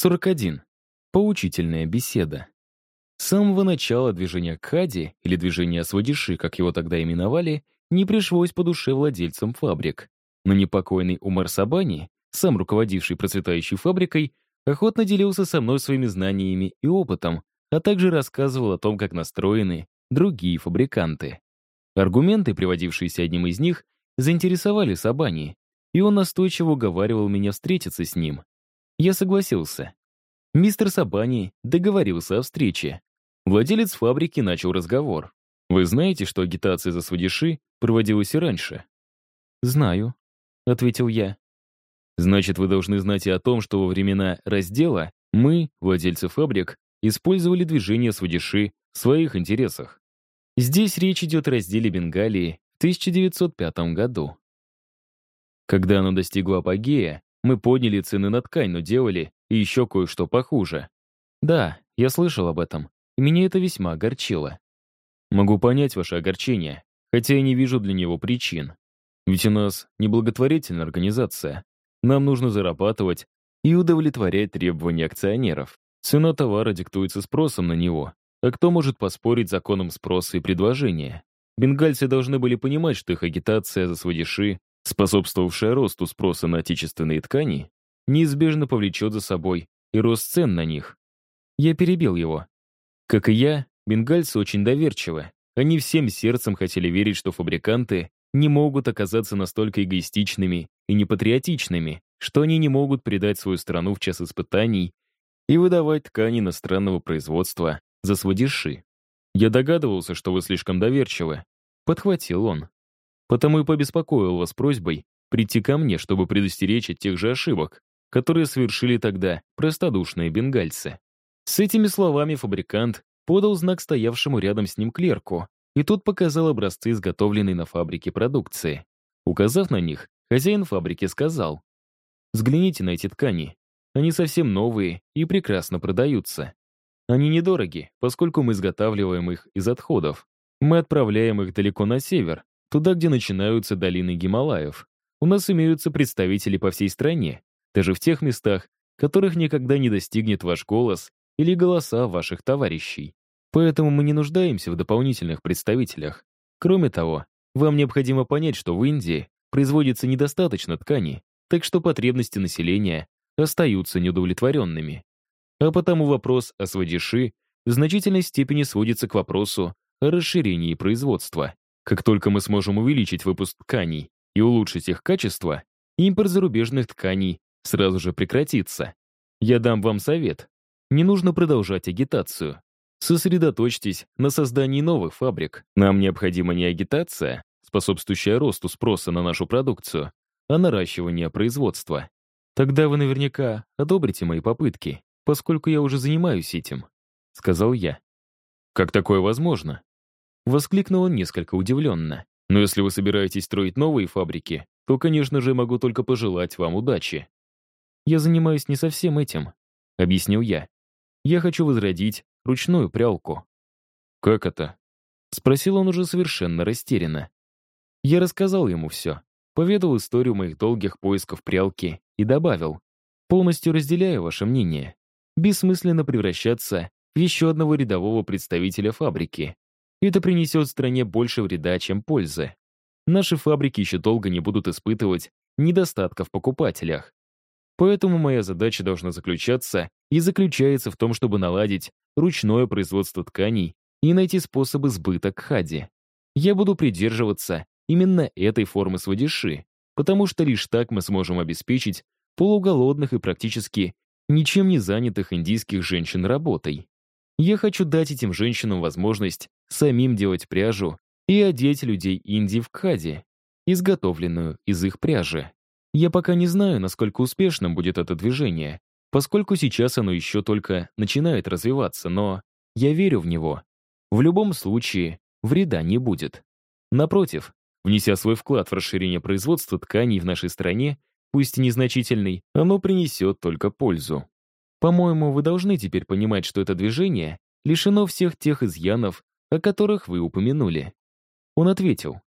41. Поучительная беседа. С самого начала движения Кади, или движения Сводиши, как его тогда именовали, не пришлось по душе владельцам фабрик. Но непокойный Умар Сабани, сам руководивший процветающей фабрикой, охотно делился со мной своими знаниями и опытом, а также рассказывал о том, как настроены другие фабриканты. Аргументы, приводившиеся одним из них, заинтересовали Сабани, и он настойчиво уговаривал меня встретиться с ним. Я согласился. Мистер Сабани договорился о встрече. Владелец фабрики начал разговор. «Вы знаете, что агитация за свадиши проводилась и раньше?» «Знаю», — ответил я. «Значит, вы должны знать и о том, что во времена раздела мы, владельцы фабрик, использовали движение свадиши в своих интересах. Здесь речь идет о разделе Бенгалии в 1905 году. Когда оно достигло апогея, мы подняли цены на ткань, но делали и еще кое-что похуже. Да, я слышал об этом, и меня это весьма огорчило. Могу понять ваше огорчение, хотя я не вижу для него причин. Ведь у нас не благотворительная организация. Нам нужно зарабатывать и удовлетворять требования акционеров. Цена товара диктуется спросом на него. А кто может поспорить законом спроса и предложения? Бенгальцы должны были понимать, что их агитация за сводиши способствовавшая росту спроса на отечественные ткани, неизбежно повлечет за собой и рост цен на них. Я перебил его. Как и я, бенгальцы очень доверчивы. Они всем сердцем хотели верить, что фабриканты не могут оказаться настолько эгоистичными и непатриотичными, что они не могут предать свою страну в час испытаний и выдавать ткани иностранного производства за сводиши. Я догадывался, что вы слишком доверчивы. Подхватил он. Потому и побеспокоил вас просьбой прийти ко мне, чтобы предостеречь от тех же ошибок, которые совершили тогда простодушные бенгальцы. С этими словами фабрикант подал знак стоявшему рядом с ним клерку, и тот показал образцы изготовленной на фабрике продукции. Указав на них, хозяин фабрики сказал, «Взгляните на эти ткани. Они совсем новые и прекрасно продаются. Они недороги, поскольку мы изготавливаем их из отходов. Мы отправляем их далеко на север, туда, где начинаются долины Гималаев. У нас имеются представители по всей стране, даже в тех местах, которых никогда не достигнет ваш голос или голоса ваших товарищей. Поэтому мы не нуждаемся в дополнительных представителях. Кроме того, вам необходимо понять, что в Индии производится недостаточно ткани, так что потребности населения остаются неудовлетворенными. А потому вопрос о сводиши в значительной степени сводится к вопросу о расширении производства. Как только мы сможем увеличить выпуск тканей и улучшить их качество, импорт зарубежных тканей сразу же прекратится. Я дам вам совет. Не нужно продолжать агитацию. Сосредоточьтесь на создании новых фабрик. Нам необходима не агитация, способствующая росту спроса на нашу продукцию, а наращивание производства. Тогда вы наверняка одобрите мои попытки, поскольку я уже занимаюсь этим», — сказал я. «Как такое возможно?» Воскликнул он несколько удивленно. «Но если вы собираетесь строить новые фабрики, то, конечно же, могу только пожелать вам удачи». «Я занимаюсь не совсем этим», — объяснил я. «Я хочу возродить ручную прялку». «Как это?» — спросил он уже совершенно растерянно. Я рассказал ему все, поведал историю моих долгих поисков прялки и добавил, «Полностью разделяю ваше мнение. Бессмысленно превращаться в еще одного рядового представителя фабрики. Это принесет стране больше вреда, чем пользы. Наши фабрики еще долго не будут испытывать недостатка в покупателях. Поэтому моя задача должна заключаться и заключается в том, чтобы наладить ручное производство тканей и найти способы сбыта кхади. Я буду придерживаться именно этой формы сводиши, потому что лишь так мы сможем обеспечить полуголодных и практически ничем не занятых индийских женщин работой. Я хочу дать этим женщинам возможность самим делать пряжу и одеть людей Индии в кхади, изготовленную из их пряжи. Я пока не знаю, насколько успешным будет это движение, поскольку сейчас оно еще только начинает развиваться, но я верю в него. В любом случае, вреда не будет. Напротив, внеся свой вклад в расширение производства тканей в нашей стране, пусть и незначительный, оно принесет только пользу. По-моему, вы должны теперь понимать, что это движение лишено всех тех изъянов, о которых вы упомянули. Он ответил,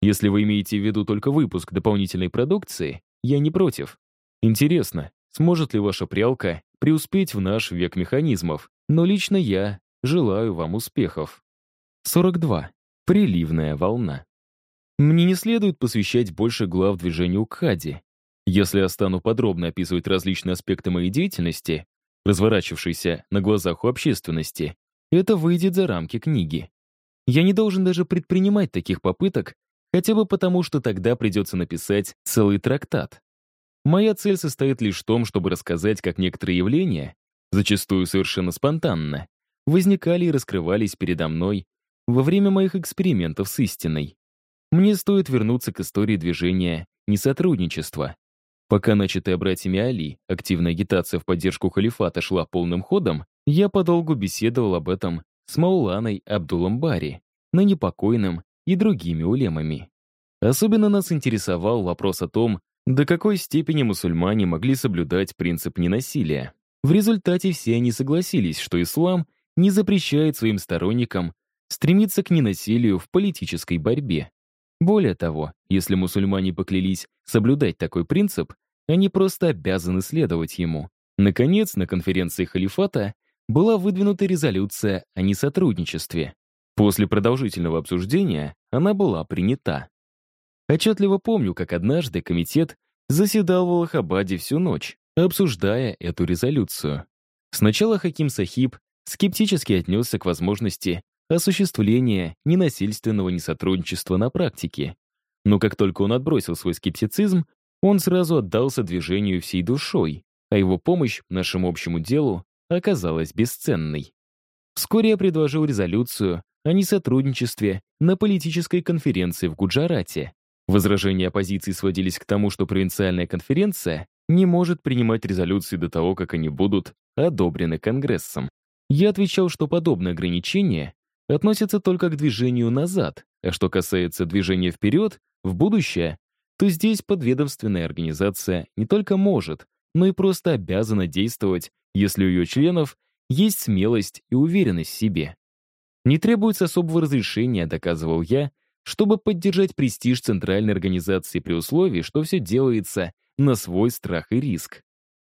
если вы имеете в виду только выпуск дополнительной продукции, я не против. Интересно, сможет ли ваша прялка преуспеть в наш век механизмов, но лично я желаю вам успехов. 42. Приливная волна. Мне не следует посвящать больше глав движению Кади. Если я стану подробно описывать различные аспекты моей деятельности, разворачивавшейся на глазах у общественности, это выйдет за рамки книги. Я не должен даже предпринимать таких попыток, хотя бы потому, что тогда придется написать целый трактат. Моя цель состоит лишь в том, чтобы рассказать, как некоторые явления, зачастую совершенно спонтанно, возникали и раскрывались передо мной во время моих экспериментов с истиной. Мне стоит вернуться к истории движения несотрудничества. Пока начатая братьями Али активная агитация в поддержку халифата шла полным ходом, я подолгу беседовал об этом с Мауланой Абдулом Бари, на непокойным и другими улемами. Особенно нас интересовал вопрос о том, до какой степени мусульмане могли соблюдать принцип ненасилия. В результате все они согласились, что ислам не запрещает своим сторонникам стремиться к ненасилию в политической борьбе. Более того, если мусульмане поклялись соблюдать такой принцип, они просто обязаны следовать ему. Наконец, на конференции халифата была выдвинута резолюция о несотрудничестве. После продолжительного обсуждения она была принята. Отчетливо помню, как однажды комитет заседал в Аллахабаде всю ночь, обсуждая эту резолюцию. Сначала Хаким Сахиб скептически отнесся к возможности осуществления ненасильственного несотрудничества на практике. Но как только он отбросил свой скептицизм, он сразу отдался движению всей душой, а его помощь нашему общему делу оказалась бесценной. Вскоре я предложил резолюцию о несотрудничестве на политической конференции в Гуджарате. Возражения оппозиции сводились к тому, что провинциальная конференция не может принимать резолюции до того, как они будут одобрены Конгрессом. Я отвечал, что подобное ограничение относится только к движению назад, а что касается движения вперед, в будущее, то здесь подведомственная организация не только может, но и просто обязана действовать, если у ее членов есть смелость и уверенность в себе. Не требуется особого разрешения, доказывал я, чтобы поддержать престиж центральной организации при условии, что все делается на свой страх и риск.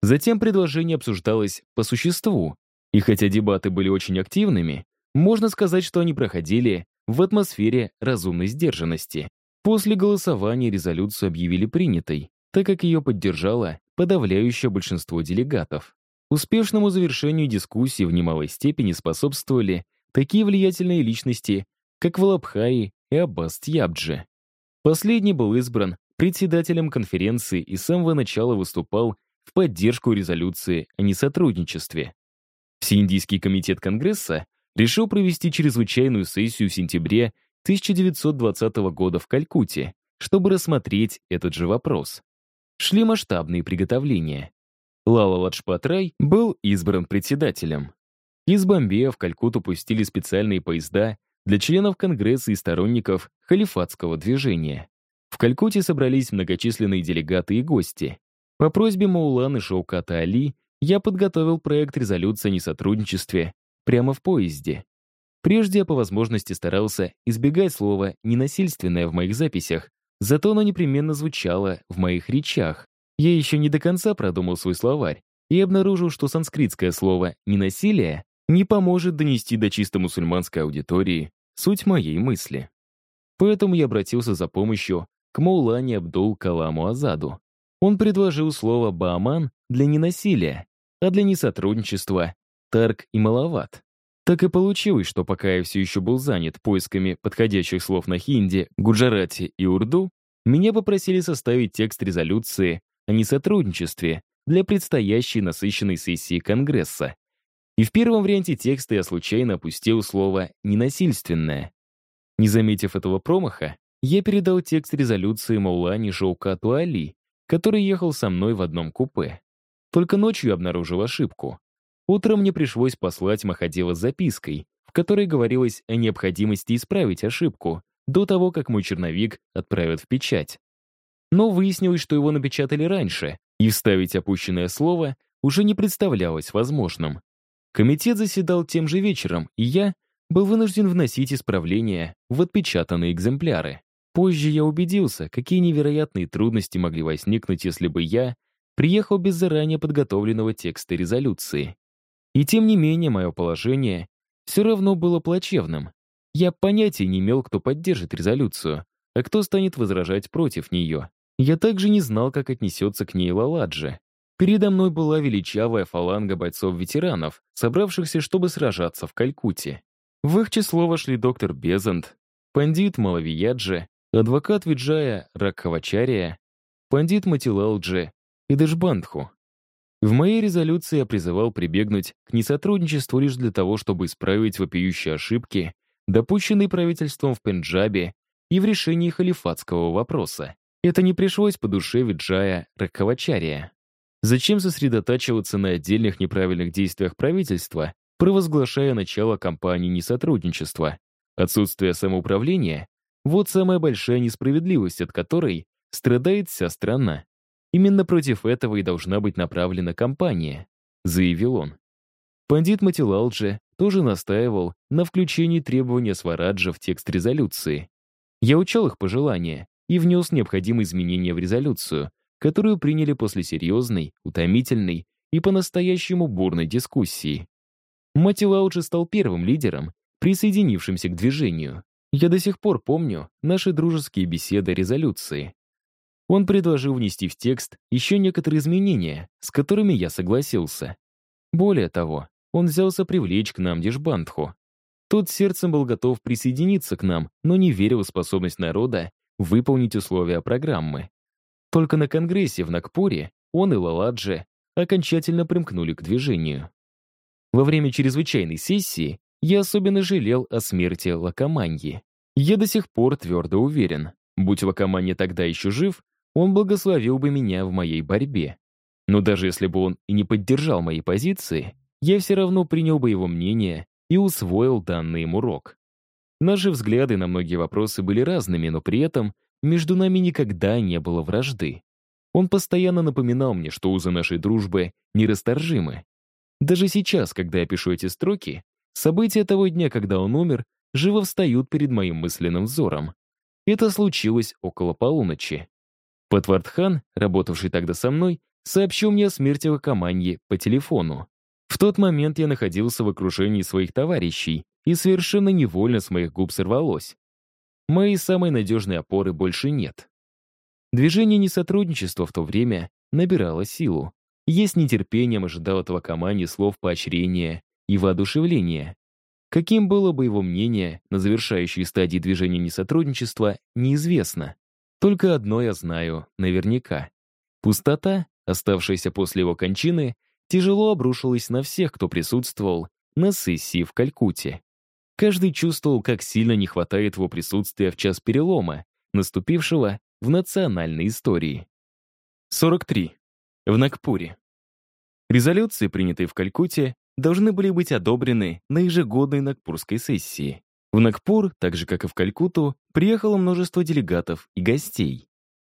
Затем предложение обсуждалось по существу, и хотя дебаты были очень активными, можно сказать, что они проходили в атмосфере разумной сдержанности. После голосования резолюцию объявили принятой, так как ее поддержало подавляющее большинство делегатов. Успешному завершению дискуссии в немалой степени способствовали такие влиятельные личности, как Валабхаи и Аббас Тьябджи. Последний был избран председателем конференции и с самого начала выступал в поддержку резолюции о несотрудничестве. Всеиндийский комитет Конгресса решил провести чрезвычайную сессию в сентябре 1920 года в Калькутте, чтобы рассмотреть этот же вопрос. Шли масштабные приготовления. Лала Ладжпат Рай был избран председателем. Из Бомбея в Калькутту пустили специальные поезда для членов Конгресса и сторонников халифатского движения. В Калькутте собрались многочисленные делегаты и гости. По просьбе Мауланы Шауката Али я подготовил проект резолюции о несотрудничестве прямо в поезде. Прежде я по возможности старался избегать слова «ненасильственное» в моих записях, зато оно непременно звучало в моих речах. Я еще не до конца продумал свой словарь и обнаружил, что санскритское слово «ненасилие» не поможет донести до чисто мусульманской аудитории суть моей мысли. Поэтому я обратился за помощью к Маулане Абдул Каламу Азаду. Он предложил слово «бааман» для ненасилия, а для несотрудничества — «тарк» и «маловат». Так и получилось, что пока я все еще был занят поисками подходящих слов на хинди, гуджарате и урду, меня попросили составить текст резолюции о несотрудничестве для предстоящей насыщенной сессии Конгресса, и в первом варианте текста я случайно опустил слово «ненасильственное». Не заметив этого промаха, я передал текст резолюции Маулани Шаукату Али, который ехал со мной в одном купе. Только ночью обнаружил ошибку. Утром мне пришлось послать Махадева с запиской, в которой говорилось о необходимости исправить ошибку до того, как мой черновик отправят в печать. Но выяснилось, что его напечатали раньше, и вставить опущенное слово уже не представлялось возможным. Комитет заседал тем же вечером, и я был вынужден вносить исправления в отпечатанные экземпляры. Позже я убедился, какие невероятные трудности могли возникнуть, если бы я приехал без заранее подготовленного текста резолюции. И тем не менее, мое положение все равно было плачевным. Я понятия не имел, кто поддержит резолюцию, а кто станет возражать против нее. Я также не знал, как отнесется к ней Лаладжи. Передо мной была величавая фаланга бойцов-ветеранов, собравшихся, чтобы сражаться в Калькутте. В их число вошли доктор Безант, пандит Малавияджи, адвокат Виджая Ракхавачария, пандит Матилалджи и Дэшбандху. В моей резолюции я призывал прибегнуть к несотрудничеству лишь для того, чтобы исправить вопиющие ошибки, допущенные правительством в Пенджабе и в решении халифатского вопроса. Это не пришлось по душе Виджая Ракхавачария. Зачем сосредотачиваться на отдельных неправильных действиях правительства, провозглашая начало кампании несотрудничества? Отсутствие самоуправления — вот самая большая несправедливость, от которой страдает вся страна. Именно против этого и должна быть направлена кампания, заявил он. Пандит Матилалджи тоже настаивал на включении требования Свараджа в текст резолюции. Я учел их пожелания и внес необходимые изменения в резолюцию, которую приняли после серьезной, утомительной и по-настоящему бурной дискуссии. Мати Лаучи стал первым лидером, присоединившимся к движению. Я до сих пор помню наши дружеские беседы о резолюции. Он предложил внести в текст еще некоторые изменения, с которыми я согласился. Более того, он взялся привлечь к нам Дешбандху. Тот сердцем был готов присоединиться к нам, но не верил в способность народа выполнить условия программы. Только на Конгрессе в Нагпуре он и Лаладже окончательно примкнули к движению. Во время чрезвычайной сессии я особенно жалел о смерти Лакоманьи. Я до сих пор твердо уверен, будь Лакоманья тогда еще жив, он благословил бы меня в моей борьбе. Но даже если бы он и не поддержал мои позиции, я все равно принял бы его мнение и усвоил данный им урок. Наши взгляды на многие вопросы были разными, но при этом между нами никогда не было вражды. Он постоянно напоминал мне, что узы нашей дружбы нерасторжимы. Даже сейчас, когда я пишу эти строки, события того дня, когда он умер, живо встают перед моим мысленным взором. Это случилось около полуночи. Патвардхан, работавший тогда со мной, сообщил мне о смерти Лакоманьи по телефону. В тот момент я находился в окружении своих товарищей, и совершенно невольно с моих губ сорвалось. Моей самой надежной опоры больше нет. Движение несотрудничества в то время набирало силу. Я с нетерпением ожидал этого команде слов поощрения и воодушевления. Каким было бы его мнение на завершающей стадии движения несотрудничества, неизвестно. Только одно я знаю наверняка. Пустота, оставшаяся после его кончины, тяжело обрушилась на всех, кто присутствовал на сессии в Калькутте. Каждый чувствовал, как сильно не хватает его присутствия в час перелома, наступившего в национальной истории. 43. В Нагпуре. Резолюции, принятые в Калькутте, должны были быть одобрены на ежегодной Нагпурской сессии. В Нагпур, так же как и в Калькутту, приехало множество делегатов и гостей.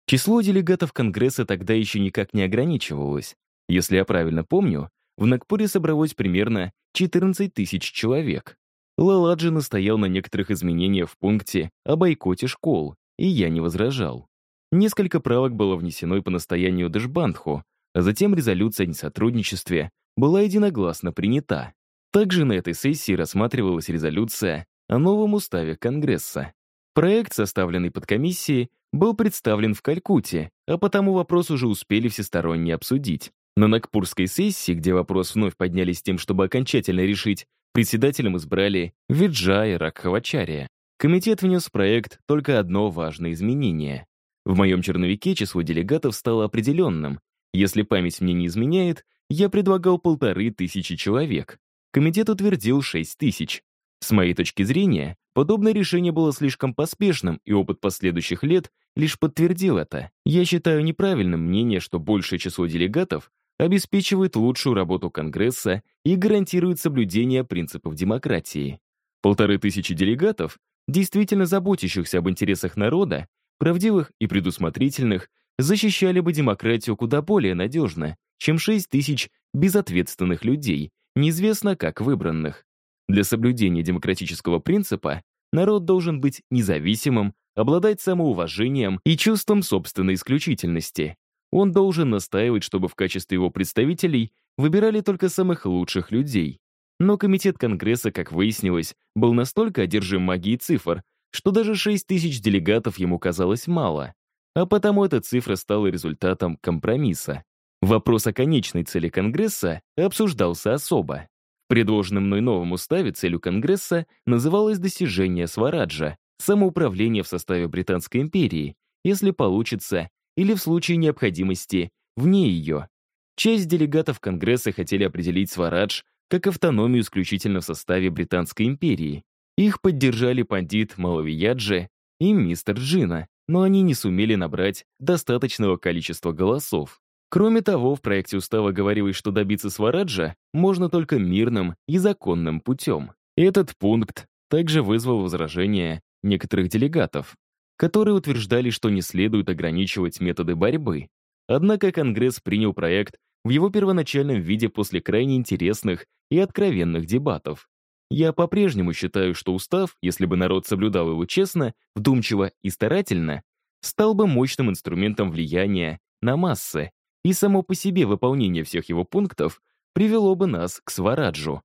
Число делегатов Конгресса тогда еще никак не ограничивалось. Если я правильно помню, в Нагпуре собралось примерно 14 тысяч человек. Лаладжи настоял на некоторых изменениях в пункте о бойкоте школ, и я не возражал. Несколько правок было внесено по настоянию Дэшбандху, а затем резолюция о несотрудничестве была единогласно принята. Также на этой сессии рассматривалась резолюция о новом уставе Конгресса. Проект, составленный под комиссией, был представлен в Калькутте, а потому вопрос уже успели всесторонне обсудить. На Нагпурской сессии, где вопрос вновь подняли с тем, чтобы окончательно решить, Председателем избрали Виджая Ракхавачария. Комитет внес проект только одно важное изменение. В моем черновике число делегатов стало определенным. Если память мне не изменяет, я предлагал полторы тысячи человек. Комитет утвердил шесть тысяч. С моей точки зрения, подобное решение было слишком поспешным, и опыт последующих лет лишь подтвердил это. Я считаю неправильным мнение, что большее число делегатов обеспечивает лучшую работу Конгресса и гарантирует соблюдение принципов демократии. Полторы тысячи делегатов, действительно заботящихся об интересах народа, правдивых и предусмотрительных, защищали бы демократию куда более надежно, чем 6 тысяч безответственных людей, неизвестно как выбранных. Для соблюдения демократического принципа народ должен быть независимым, обладать самоуважением и чувством собственной исключительности. Он должен настаивать, чтобы в качестве его представителей выбирали только самых лучших людей. Но комитет Конгресса, как выяснилось, был настолько одержим магией цифр, что даже 6 тысяч делегатов ему казалось мало. А потому эта цифра стала результатом компромисса. Вопрос о конечной цели Конгресса обсуждался особо. В предложенном мной новом уставе целью Конгресса называлось достижение Свараджа, самоуправление в составе Британской империи, если получится, или в случае необходимости, вне ее. Часть делегатов Конгресса хотели определить Сварадж как автономию исключительно в составе Британской империи. Их поддержали пандит Малавияджи и мистер Джина, но они не сумели набрать достаточного количества голосов. Кроме того, в проекте устава говорилось, что добиться Свараджа можно только мирным и законным путем. Этот пункт также вызвал возражения некоторых делегатов, которые утверждали, что не следует ограничивать методы борьбы. Однако Конгресс принял проект в его первоначальном виде после крайне интересных и откровенных дебатов. Я по-прежнему считаю, что устав, если бы народ соблюдал его честно, вдумчиво и старательно, стал бы мощным инструментом влияния на массы, и само по себе выполнение всех его пунктов привело бы нас к свараджу.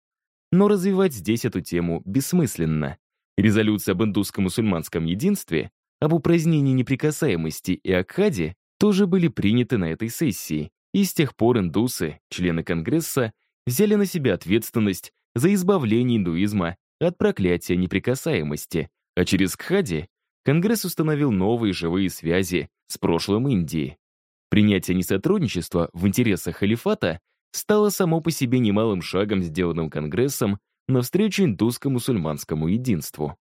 Но развивать здесь эту тему бессмысленно. Резолюция об индусско-мусульманском единстве, об упразднении неприкасаемости и Акхаде тоже были приняты на этой сессии, и с тех пор индусы, члены Конгресса, взяли на себя ответственность за избавление индуизма от проклятия неприкасаемости, а через Кхади Конгресс установил новые живые связи с прошлым Индии. Принятие несотрудничества в интересах халифата стало само по себе немалым шагом, сделанным Конгрессом навстречу индусско-мусульманскому единству.